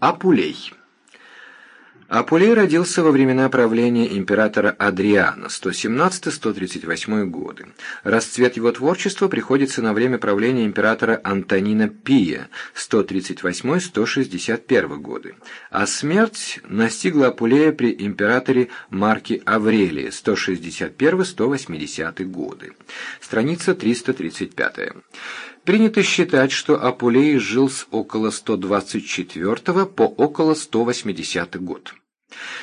Апулей. Апулей родился во времена правления императора Адриана, 117-138 годы. Расцвет его творчества приходится на время правления императора Антонина Пия, 138-161 годы, а смерть настигла Апулея при императоре Марке Аврелии, 161-180 годы. Страница 335. Принято считать, что Апулей жил с около 124 по около 180 год.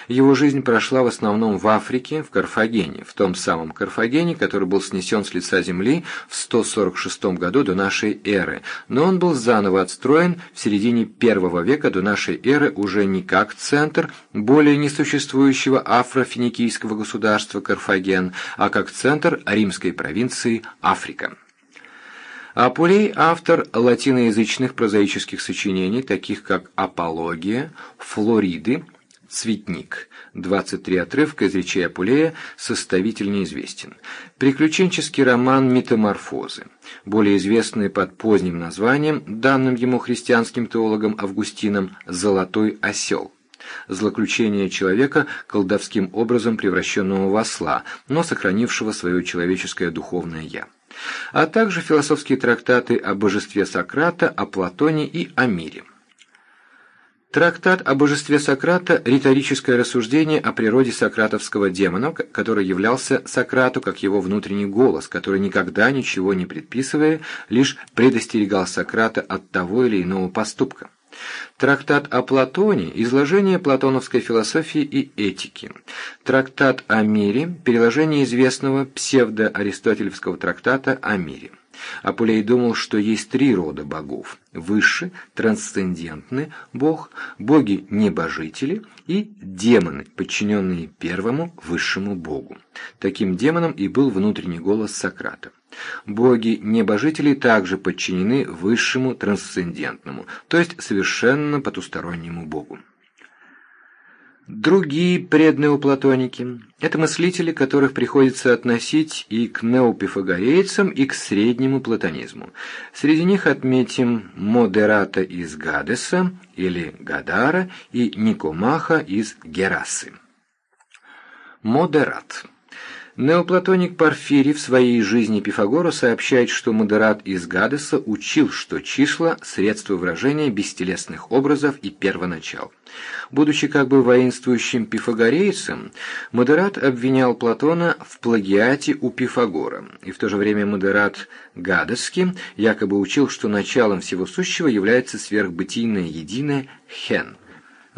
Его жизнь прошла в основном в Африке, в Карфагене, в том самом Карфагене, который был снесен с лица земли в 146 году до нашей эры, но он был заново отстроен в середине первого века до нашей эры уже не как центр более несуществующего афро-финикийского государства Карфаген, а как центр римской провинции Африка. Апулей – автор латиноязычных прозаических сочинений, таких как «Апология», «Флориды», «Цветник». 23 отрывка из речей Апулея составитель неизвестен. Приключенческий роман «Метаморфозы», более известный под поздним названием, данным ему христианским теологом Августином «Золотой осел». Злоключение человека, колдовским образом превращенного в осла, но сохранившего свое человеческое духовное «я» а также философские трактаты о божестве Сократа, о Платоне и о мире. Трактат о божестве Сократа – риторическое рассуждение о природе сократовского демона, который являлся Сократу как его внутренний голос, который никогда ничего не предписывая, лишь предостерегал Сократа от того или иного поступка. Трактат о Платоне – изложение платоновской философии и этики. Трактат о мире – переложение известного псевдоаристотелевского трактата о мире. Апулей думал, что есть три рода богов – высший, трансцендентный бог, боги-небожители и демоны, подчиненные первому высшему богу. Таким демоном и был внутренний голос Сократа. Боги-небожители также подчинены высшему трансцендентному, то есть совершенно потустороннему богу. Другие преднеоплатоники – это мыслители, которых приходится относить и к неопифагорейцам, и к среднему платонизму. Среди них отметим Модерата из Гадеса или Гадара и Никомаха из Герасы. Модерат – Неоплатоник Порфирий в своей жизни Пифагора сообщает, что модерат из Гадеса учил, что числа – средство выражения бестелесных образов и первоначал. Будучи как бы воинствующим пифагорейцем, модерат обвинял Платона в плагиате у Пифагора, и в то же время модерат Гадесский якобы учил, что началом всего сущего является сверхбытийное единое «хен».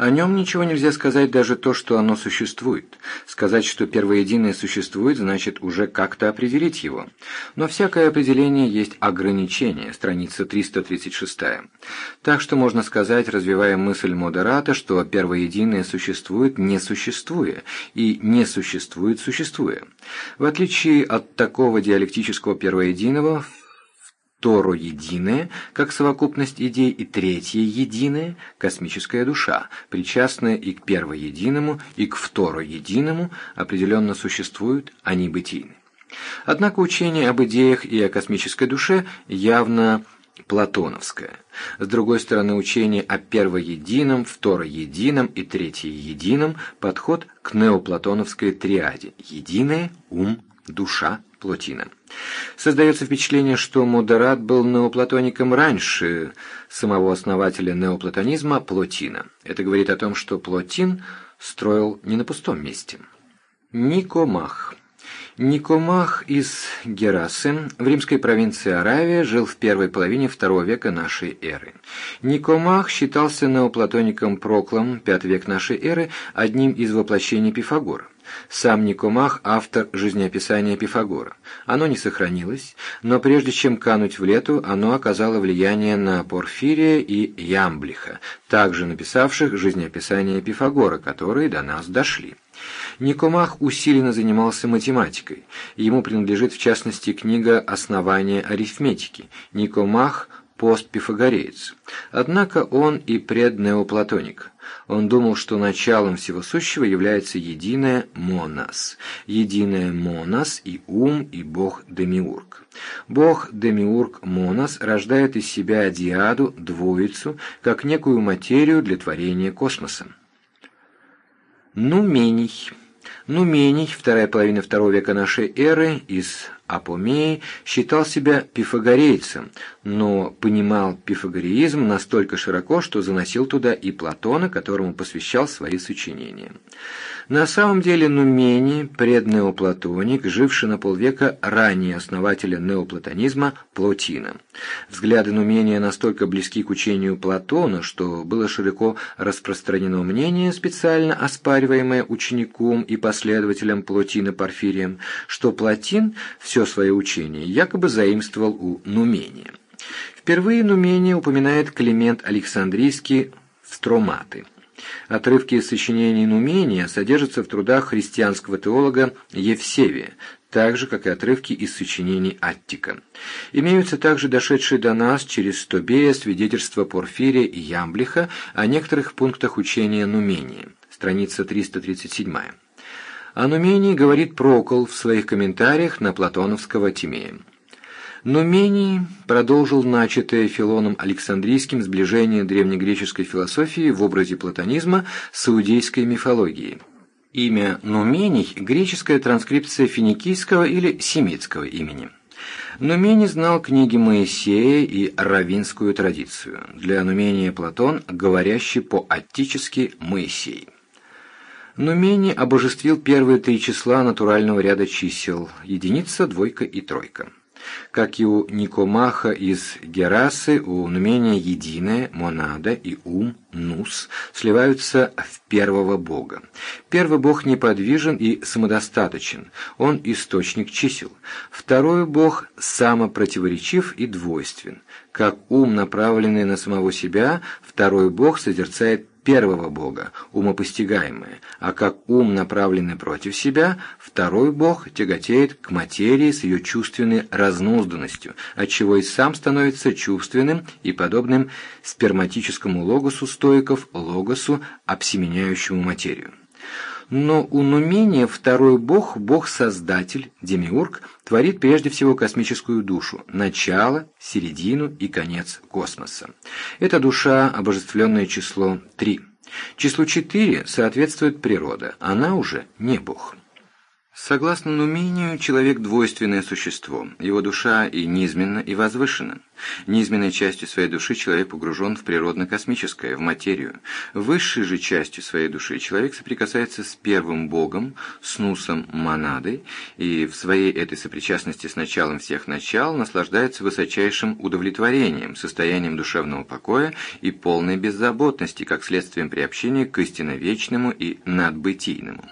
О нем ничего нельзя сказать даже то, что оно существует. Сказать, что первоединое существует, значит уже как-то определить его. Но всякое определение есть ограничение, страница 336. Так что можно сказать, развивая мысль модерата, что первоединое существует, не существуя, и не существует, существуя. В отличие от такого диалектического первоединого, Второ единое, как совокупность идей, и третье единое, космическая душа, причастная и к первоединому, и к второединому, определенно существуют, они бытийны. Однако учение об идеях и о космической душе явно платоновское. С другой стороны, учение о первоедином, второедином и третьеедином – подход к неоплатоновской триаде – единое, ум, душа, плотина. Создается впечатление, что Модерат был неоплатоником раньше самого основателя неоплатонизма Плотина. Это говорит о том, что Плотин строил не на пустом месте. Никомах. Никомах из Герасы в римской провинции Аравия жил в первой половине второго века нашей эры. Никомах считался неоплатоником Проклом, V век нашей эры, одним из воплощений Пифагора. Сам Никомах – автор жизнеописания Пифагора. Оно не сохранилось, но прежде чем кануть в лету, оно оказало влияние на Порфирия и Ямблиха, также написавших жизнеописание Пифагора, которые до нас дошли. Никомах усиленно занимался математикой. Ему принадлежит в частности книга «Основание арифметики». Никомах постпифагореец. Однако он и преднеоплатоник. Он думал, что началом всего сущего является единое монас. Единое монас и ум, и бог Демиург. Бог Демиург Монас рождает из себя диаду, двоицу, как некую материю для творения космоса. Нумений. Нумений, вторая половина второго века нашей эры, из Апомеи, считал себя пифагорейцем, но понимал пифагореизм настолько широко, что заносил туда и Платона, которому посвящал свои сочинения. На самом деле Нумений, преднеоплатоник, живший на полвека ранее основателя неоплатонизма Плотина. Взгляды Нумения настолько близки к учению Платона, что было широко распространено мнение, специально оспариваемое учеником и последователем Плотина Порфирием, что Платин все свое учение якобы заимствовал у Нумения. Впервые Нумения упоминает Климент Александрийский в Строматы. Отрывки из сочинений Нумения содержатся в трудах христианского теолога Евсевия, так же, как и отрывки из сочинений Аттика. Имеются также дошедшие до нас через Стобея свидетельства Порфирия и Ямблиха о некоторых пунктах учения Нумения, страница 337. О Нумении говорит Прокол в своих комментариях на платоновского Тимея. Нумений продолжил начатое Филоном Александрийским сближение древнегреческой философии в образе платонизма с иудейской мифологией. Имя Нумений – греческая транскрипция финикийского или семитского имени. Нумений знал книги Моисея и равинскую традицию. Для Нумения Платон – говорящий по-аттически Моисей. Нумений обожествил первые три числа натурального ряда чисел – единица, двойка и тройка. Как и у Никомаха из Герасы, у Нумения единое, монада и ум, нус, сливаются в первого бога. Первый бог неподвижен и самодостаточен, он источник чисел. Второй бог самопротиворечив и двойствен. Как ум, направленный на самого себя, второй бог созерцает первого Бога, умопостигаемое, а как ум, направленный против себя, второй Бог тяготеет к материи с ее чувственной разнузданностью, отчего и сам становится чувственным и подобным сперматическому логосу стоиков, логосу, обсеменяющему материю. Но у Нумения второй бог, бог-создатель, демиург, творит прежде всего космическую душу, начало, середину и конец космоса. Это душа, обожествленное число 3. Числу 4 соответствует природа, она уже не бог. Согласно Нумению, человек – двойственное существо. Его душа и низменна, и возвышена. Низменной частью своей души человек погружен в природно-космическое, в материю. Высшей же частью своей души человек соприкасается с первым Богом, с нусом монады, и в своей этой сопричастности с началом всех начал наслаждается высочайшим удовлетворением, состоянием душевного покоя и полной беззаботности, как следствием приобщения к истинно вечному и надбытийному.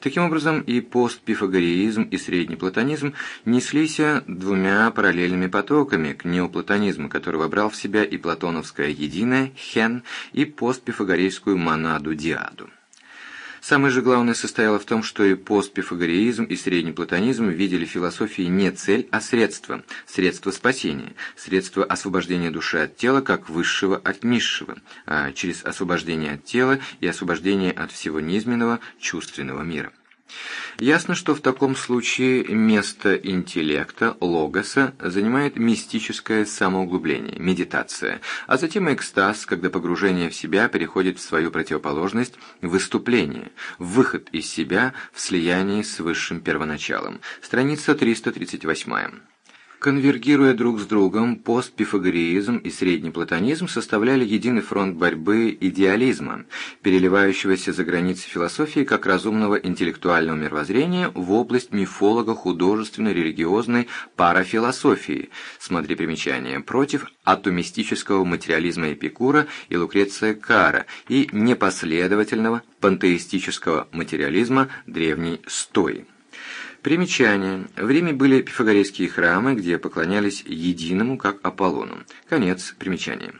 Таким образом, и постпифагореизм, и средний платонизм неслись двумя параллельными потоками к неоплатонизму, который вобрал в себя и платоновское единое, хен, и постпифагорейскую монаду, диаду. Самое же главное состояло в том, что и постпифагореизм, и средний платонизм видели в философии не цель, а средство, средство спасения, средство освобождения души от тела как высшего от низшего, а через освобождение от тела и освобождение от всего низменного чувственного мира. Ясно, что в таком случае место интеллекта, логоса, занимает мистическое самоуглубление, медитация, а затем экстаз, когда погружение в себя переходит в свою противоположность, выступление, выход из себя в слиянии с высшим первоначалом. Страница 338. Конвергируя друг с другом, постпифагореизм и средний платонизм составляли единый фронт борьбы идеализма, переливающегося за границы философии как разумного интеллектуального мировоззрения в область мифолого-художественно-религиозной парафилософии, смотри примечание, против атомистического материализма Эпикура и Лукреция Кара и непоследовательного пантеистического материализма древней Стои. Примечание. В Риме были пифагорейские храмы, где поклонялись единому, как Аполлону. Конец примечания.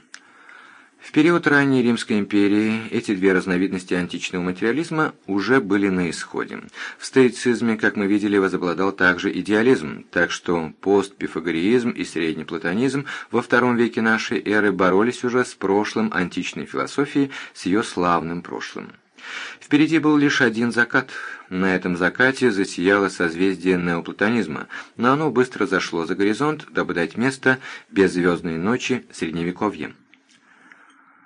В период ранней Римской империи эти две разновидности античного материализма уже были на исходе. В стоицизме, как мы видели, возобладал также идеализм, так что постпифагореизм и среднеплатонизм во втором веке нашей эры боролись уже с прошлым античной философией, с ее славным прошлым. Впереди был лишь один закат. На этом закате засияло созвездие неоплатонизма, но оно быстро зашло за горизонт, дабы дать место беззвездной ночи Средневековья.